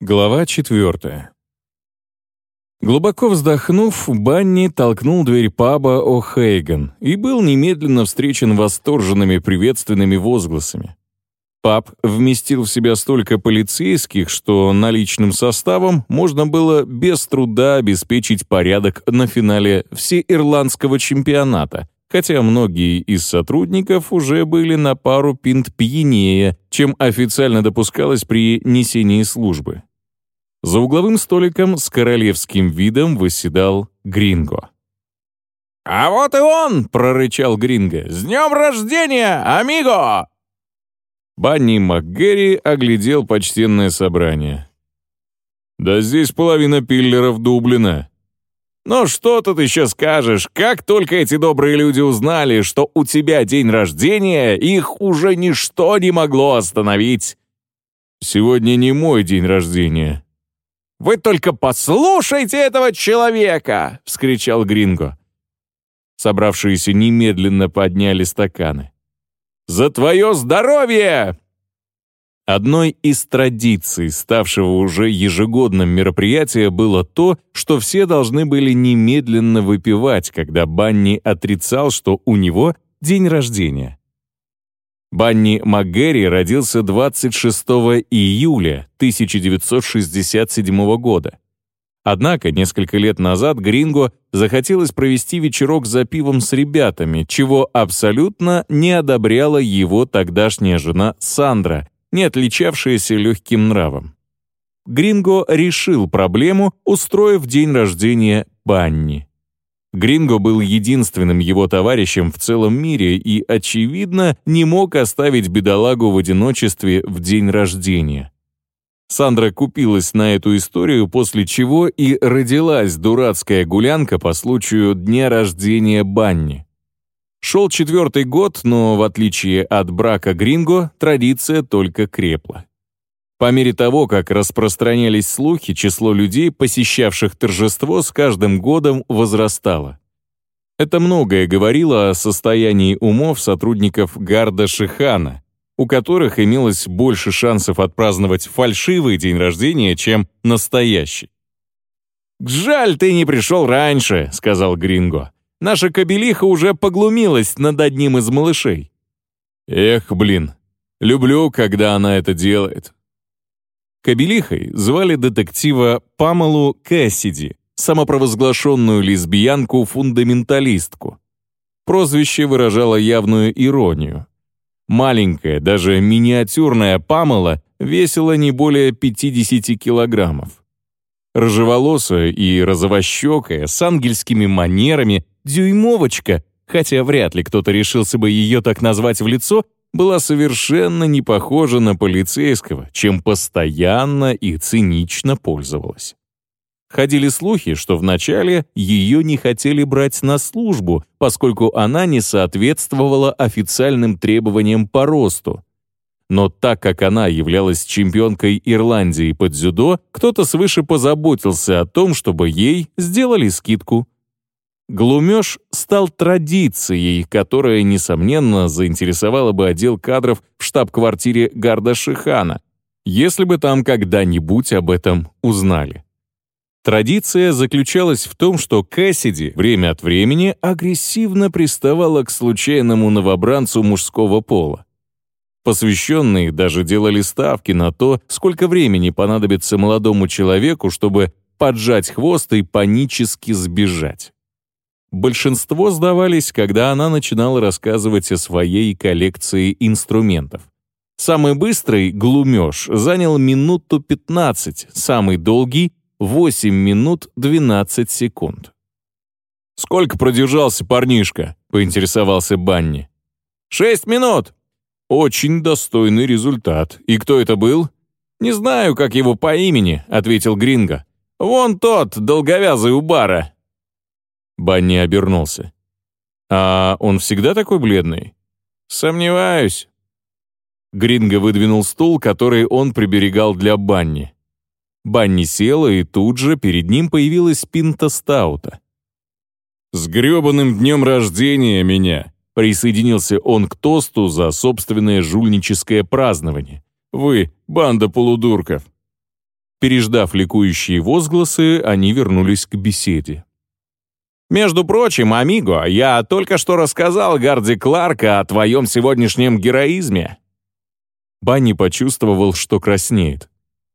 Глава четвертая. Глубоко вздохнув, Банни толкнул дверь паба О'Хейган и был немедленно встречен восторженными приветственными возгласами. Паб вместил в себя столько полицейских, что наличным составом можно было без труда обеспечить порядок на финале всеирландского чемпионата, хотя многие из сотрудников уже были на пару пинт пьянее, чем официально допускалось при несении службы. За угловым столиком с королевским видом восседал Гринго. «А вот и он!» — прорычал Гринго. «С днем рождения, амиго!» Банни МакГерри оглядел почтенное собрание. «Да здесь половина пиллеров Дублина». «Ну что тут еще скажешь? Как только эти добрые люди узнали, что у тебя день рождения, их уже ничто не могло остановить». «Сегодня не мой день рождения», «Вы только послушайте этого человека!» — вскричал Гринго. Собравшиеся немедленно подняли стаканы. «За твое здоровье!» Одной из традиций, ставшего уже ежегодным мероприятия, было то, что все должны были немедленно выпивать, когда Банни отрицал, что у него день рождения. Банни МакГерри родился 26 июля 1967 года. Однако несколько лет назад Гринго захотелось провести вечерок за пивом с ребятами, чего абсолютно не одобряла его тогдашняя жена Сандра, не отличавшаяся легким нравом. Гринго решил проблему, устроив день рождения Банни. Гринго был единственным его товарищем в целом мире и, очевидно, не мог оставить бедолагу в одиночестве в день рождения. Сандра купилась на эту историю, после чего и родилась дурацкая гулянка по случаю дня рождения Банни. Шел четвертый год, но, в отличие от брака Гринго, традиция только крепла. По мере того, как распространялись слухи, число людей, посещавших торжество, с каждым годом возрастало. Это многое говорило о состоянии умов сотрудников Гарда Шихана, у которых имелось больше шансов отпраздновать фальшивый день рождения, чем настоящий. «Жаль, ты не пришел раньше», — сказал Гринго. «Наша кобелиха уже поглумилась над одним из малышей». «Эх, блин, люблю, когда она это делает», Кабелихой звали детектива Памелу Кэссиди, самопровозглашенную лесбиянку-фундаменталистку. Прозвище выражало явную иронию. Маленькая, даже миниатюрная Памела весила не более 50 килограммов. Рыжеволосая и розовощекая, с ангельскими манерами, дюймовочка, хотя вряд ли кто-то решился бы ее так назвать в лицо, была совершенно не похожа на полицейского, чем постоянно и цинично пользовалась. Ходили слухи, что вначале ее не хотели брать на службу, поскольку она не соответствовала официальным требованиям по росту. Но так как она являлась чемпионкой Ирландии под дзюдо, кто-то свыше позаботился о том, чтобы ей сделали скидку – Глумеж стал традицией, которая, несомненно, заинтересовала бы отдел кадров в штаб-квартире Гарда Шихана, если бы там когда-нибудь об этом узнали. Традиция заключалась в том, что Кэссиди время от времени агрессивно приставала к случайному новобранцу мужского пола. Посвященные даже делали ставки на то, сколько времени понадобится молодому человеку, чтобы поджать хвост и панически сбежать. Большинство сдавались, когда она начинала рассказывать о своей коллекции инструментов. Самый быстрый глумеж занял минуту 15, самый долгий — 8 минут 12 секунд. «Сколько продержался парнишка?» — поинтересовался Банни. «Шесть минут!» «Очень достойный результат. И кто это был?» «Не знаю, как его по имени», — ответил Гринго. «Вон тот, долговязый у бара. Банни обернулся. «А он всегда такой бледный?» «Сомневаюсь». Гринго выдвинул стул, который он приберегал для Банни. Банни села, и тут же перед ним появилась пинта стаута. «С грёбаным днем рождения меня!» Присоединился он к тосту за собственное жульническое празднование. «Вы — банда полудурков!» Переждав ликующие возгласы, они вернулись к беседе. «Между прочим, амиго, я только что рассказал Гарди Кларка о твоем сегодняшнем героизме». Банни почувствовал, что краснеет.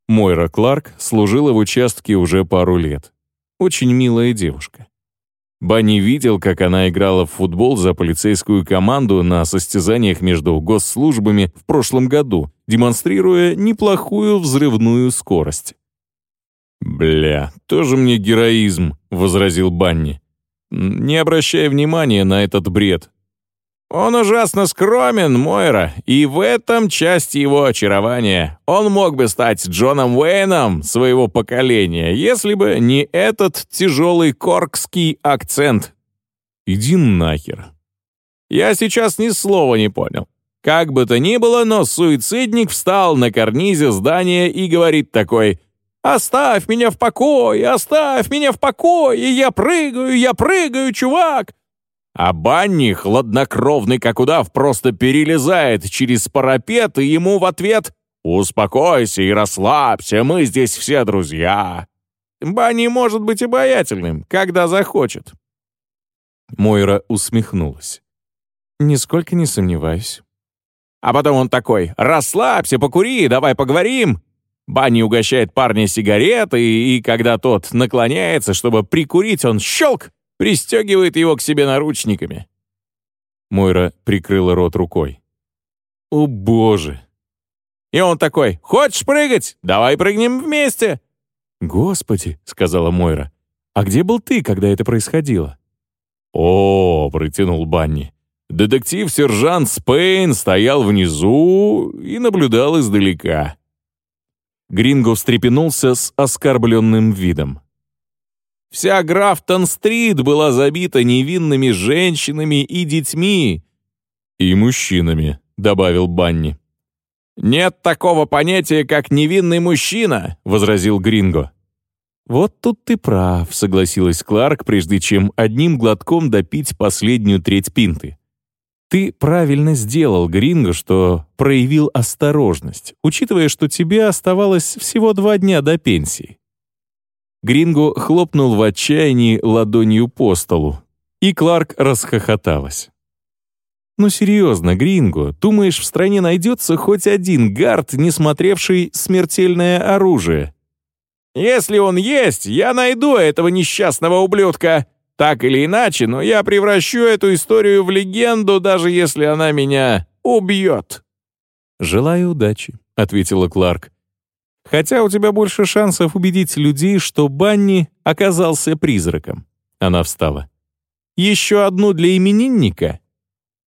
Мойра Кларк служила в участке уже пару лет. Очень милая девушка. Банни видел, как она играла в футбол за полицейскую команду на состязаниях между госслужбами в прошлом году, демонстрируя неплохую взрывную скорость. «Бля, тоже мне героизм», — возразил Банни. «Не обращай внимания на этот бред. Он ужасно скромен, Мойра, и в этом часть его очарования. Он мог бы стать Джоном Уэйном своего поколения, если бы не этот тяжелый коркский акцент. Иди нахер. Я сейчас ни слова не понял. Как бы то ни было, но суицидник встал на карнизе здания и говорит такой «Оставь меня в покое, оставь меня в покое, я прыгаю, я прыгаю, чувак!» А Банни, хладнокровный как удав, просто перелезает через парапет, и ему в ответ «Успокойся и расслабься, мы здесь все друзья». Банни может быть обаятельным, когда захочет. Мойра усмехнулась. «Нисколько не сомневаюсь». А потом он такой «Расслабься, покури, давай поговорим». Банни угощает парня сигаретой, и, когда тот наклоняется, чтобы прикурить, он щелк пристегивает его к себе наручниками. Мойра прикрыла рот рукой. «О, боже!» И он такой, «Хочешь прыгать? Давай прыгнем вместе!» «Господи!» — сказала Мойра. «А где был ты, когда это происходило?» «О!» — протянул Банни. Детектив-сержант Спейн стоял внизу и наблюдал издалека. Гринго встрепенулся с оскорбленным видом. Вся Графтон-стрит была забита невинными женщинами и детьми. «И мужчинами», — добавил Банни. «Нет такого понятия, как невинный мужчина», — возразил Гринго. «Вот тут ты прав», — согласилась Кларк, прежде чем одним глотком допить последнюю треть пинты. «Ты правильно сделал, Гринго, что проявил осторожность, учитывая, что тебе оставалось всего два дня до пенсии. Гринго хлопнул в отчаянии ладонью по столу, и Кларк расхохоталась. «Ну серьезно, Гринго, думаешь, в стране найдется хоть один гард, не смотревший смертельное оружие?» «Если он есть, я найду этого несчастного ублюдка. Так или иначе, но я превращу эту историю в легенду, даже если она меня убьет». «Желаю удачи», — ответила Кларк. Хотя у тебя больше шансов убедить людей, что Банни оказался призраком. Она встала. Еще одну для именинника?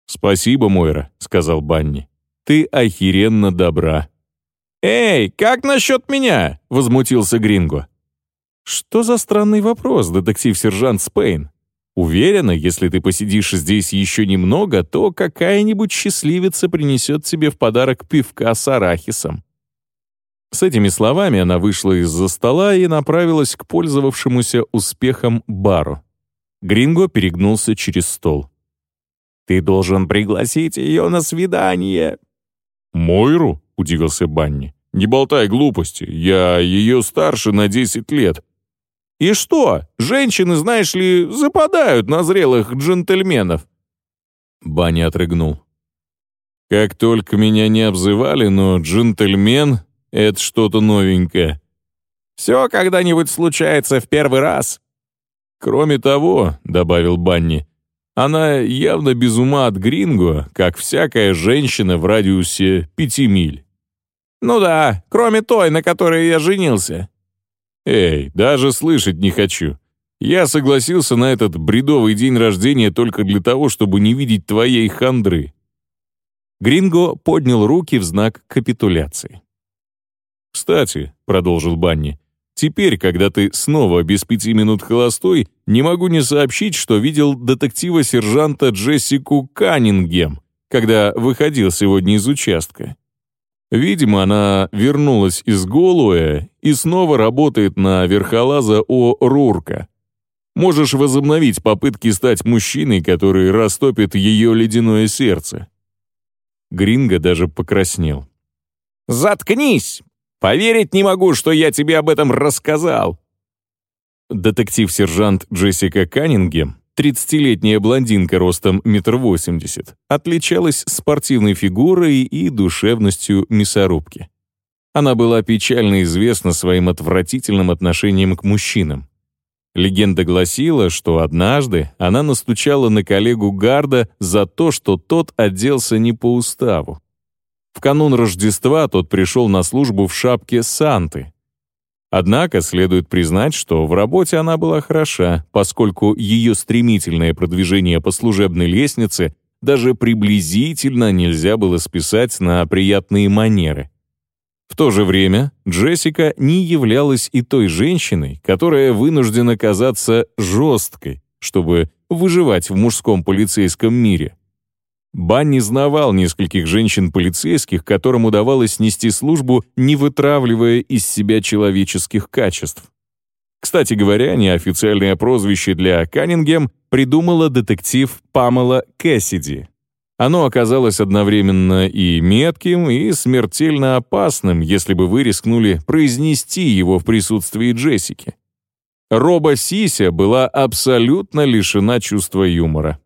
«Спасибо, Мойра», — сказал Банни. «Ты охеренно добра». «Эй, как насчет меня?» — возмутился Гринго. «Что за странный вопрос, детектив-сержант Спейн? Уверена, если ты посидишь здесь еще немного, то какая-нибудь счастливица принесет тебе в подарок пивка с арахисом. С этими словами она вышла из-за стола и направилась к пользовавшемуся успехом бару. Гринго перегнулся через стол. «Ты должен пригласить ее на свидание». «Мойру?» — удивился Банни. «Не болтай глупости, я ее старше на 10 лет». «И что? Женщины, знаешь ли, западают на зрелых джентльменов». Банни отрыгнул. «Как только меня не обзывали, но джентльмен это что-то новенькое. Все когда-нибудь случается в первый раз. Кроме того, — добавил Банни, — она явно без ума от Гринго, как всякая женщина в радиусе пяти миль. Ну да, кроме той, на которой я женился. Эй, даже слышать не хочу. Я согласился на этот бредовый день рождения только для того, чтобы не видеть твоей хандры. Гринго поднял руки в знак капитуляции. «Кстати», — продолжил Банни, «теперь, когда ты снова без пяти минут холостой, не могу не сообщить, что видел детектива-сержанта Джессику Каннингем, когда выходил сегодня из участка. Видимо, она вернулась из Голуэ и снова работает на верхолаза О. Рурка. Можешь возобновить попытки стать мужчиной, который растопит ее ледяное сердце». Гринго даже покраснел. «Заткнись!» Поверить не могу, что я тебе об этом рассказал!» Детектив-сержант Джессика Каннингем, 30-летняя блондинка ростом 1,80 м, отличалась спортивной фигурой и душевностью мясорубки. Она была печально известна своим отвратительным отношением к мужчинам. Легенда гласила, что однажды она настучала на коллегу Гарда за то, что тот оделся не по уставу. В канун Рождества тот пришел на службу в шапке Санты. Однако следует признать, что в работе она была хороша, поскольку ее стремительное продвижение по служебной лестнице даже приблизительно нельзя было списать на приятные манеры. В то же время Джессика не являлась и той женщиной, которая вынуждена казаться жесткой, чтобы выживать в мужском полицейском мире. Банни знавал нескольких женщин-полицейских, которым удавалось нести службу, не вытравливая из себя человеческих качеств. Кстати говоря, неофициальное прозвище для Каннингем придумала детектив Памела Кэссиди, оно оказалось одновременно и метким, и смертельно опасным, если бы вы рискнули произнести его в присутствии Джессики. Роба Сися была абсолютно лишена чувства юмора.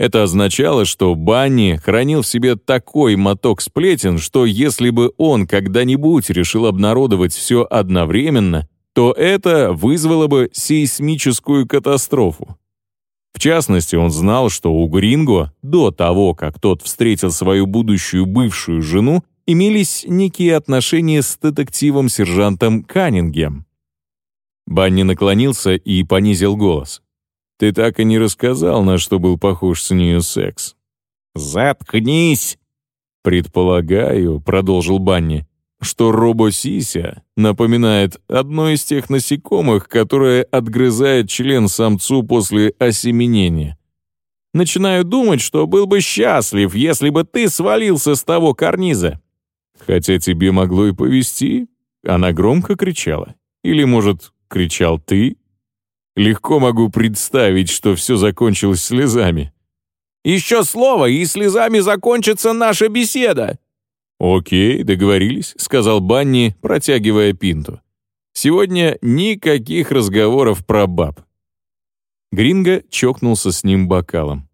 Это означало, что Банни хранил в себе такой моток сплетен, что если бы он когда-нибудь решил обнародовать все одновременно, то это вызвало бы сейсмическую катастрофу. В частности, он знал, что у Гринго, до того, как тот встретил свою будущую бывшую жену, имелись некие отношения с детективом-сержантом Каннингем. Банни наклонился и понизил голос. «Ты так и не рассказал, на что был похож с нею секс». «Заткнись!» «Предполагаю», — продолжил Банни, что робосися напоминает одно из тех насекомых, которое отгрызает член самцу после осеменения. Начинаю думать, что был бы счастлив, если бы ты свалился с того карниза. Хотя тебе могло и повести. Она громко кричала. Или, может, кричал ты? Легко могу представить, что все закончилось слезами. «Еще слово, и слезами закончится наша беседа!» «Окей, договорились», — сказал Банни, протягивая пинту. «Сегодня никаких разговоров про баб». Гринго чокнулся с ним бокалом.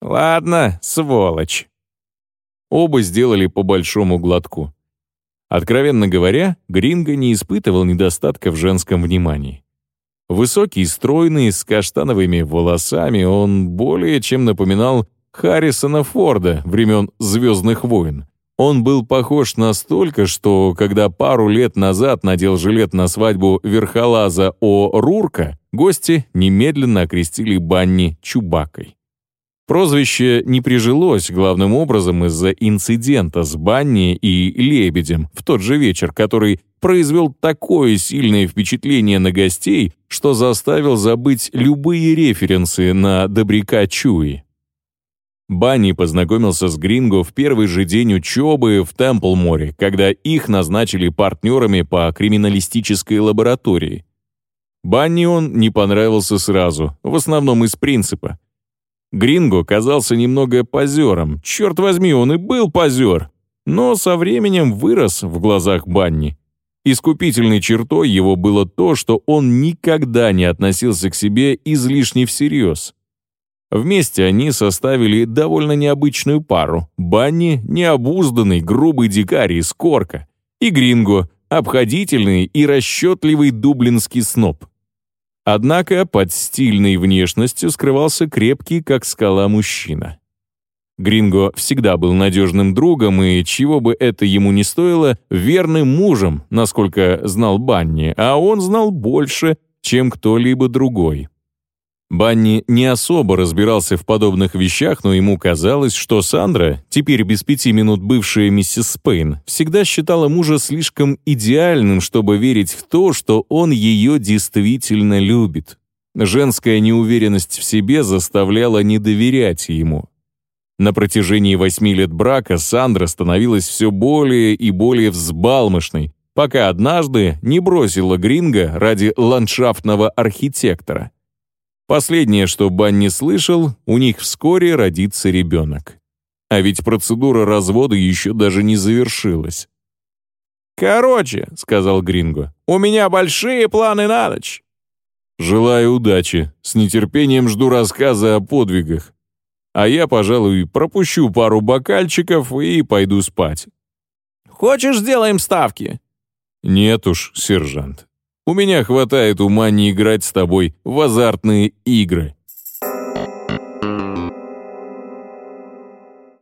«Ладно, сволочь». Оба сделали по большому глотку. Откровенно говоря, Гринго не испытывал недостатка в женском внимании. Высокий, стройный, с каштановыми волосами, он более чем напоминал Харрисона Форда времен «Звездных войн». Он был похож настолько, что когда пару лет назад надел жилет на свадьбу верхолаза О. Рурка, гости немедленно окрестили Банни Чубакой. Прозвище не прижилось главным образом из-за инцидента с Банни и Лебедем в тот же вечер, который произвел такое сильное впечатление на гостей, что заставил забыть любые референсы на добряка Чуи. Банни познакомился с Гринго в первый же день учебы в Темплморе, когда их назначили партнерами по криминалистической лаборатории. Банни он не понравился сразу, в основном из принципа. Гринго казался немного позером, черт возьми, он и был позер, но со временем вырос в глазах Банни. Искупительной чертой его было то, что он никогда не относился к себе излишне всерьез. Вместе они составили довольно необычную пару. Банни — необузданный, грубый дикарь из Корка. И Гринго — обходительный и расчетливый дублинский сноб. Однако под стильной внешностью скрывался крепкий, как скала, мужчина. Гринго всегда был надежным другом и, чего бы это ему ни стоило, верным мужем, насколько знал Банни, а он знал больше, чем кто-либо другой. Банни не особо разбирался в подобных вещах, но ему казалось, что Сандра, теперь без пяти минут бывшая миссис Спейн, всегда считала мужа слишком идеальным, чтобы верить в то, что он ее действительно любит. Женская неуверенность в себе заставляла не доверять ему. На протяжении восьми лет брака Сандра становилась все более и более взбалмошной, пока однажды не бросила Гринга ради ландшафтного архитектора — Последнее, что Банни слышал, у них вскоре родится ребенок. А ведь процедура развода еще даже не завершилась. «Короче», — сказал Гринго, — «у меня большие планы на ночь». «Желаю удачи. С нетерпением жду рассказа о подвигах. А я, пожалуй, пропущу пару бокальчиков и пойду спать». «Хочешь, сделаем ставки?» «Нет уж, сержант. У меня хватает ума не играть с тобой в азартные игры».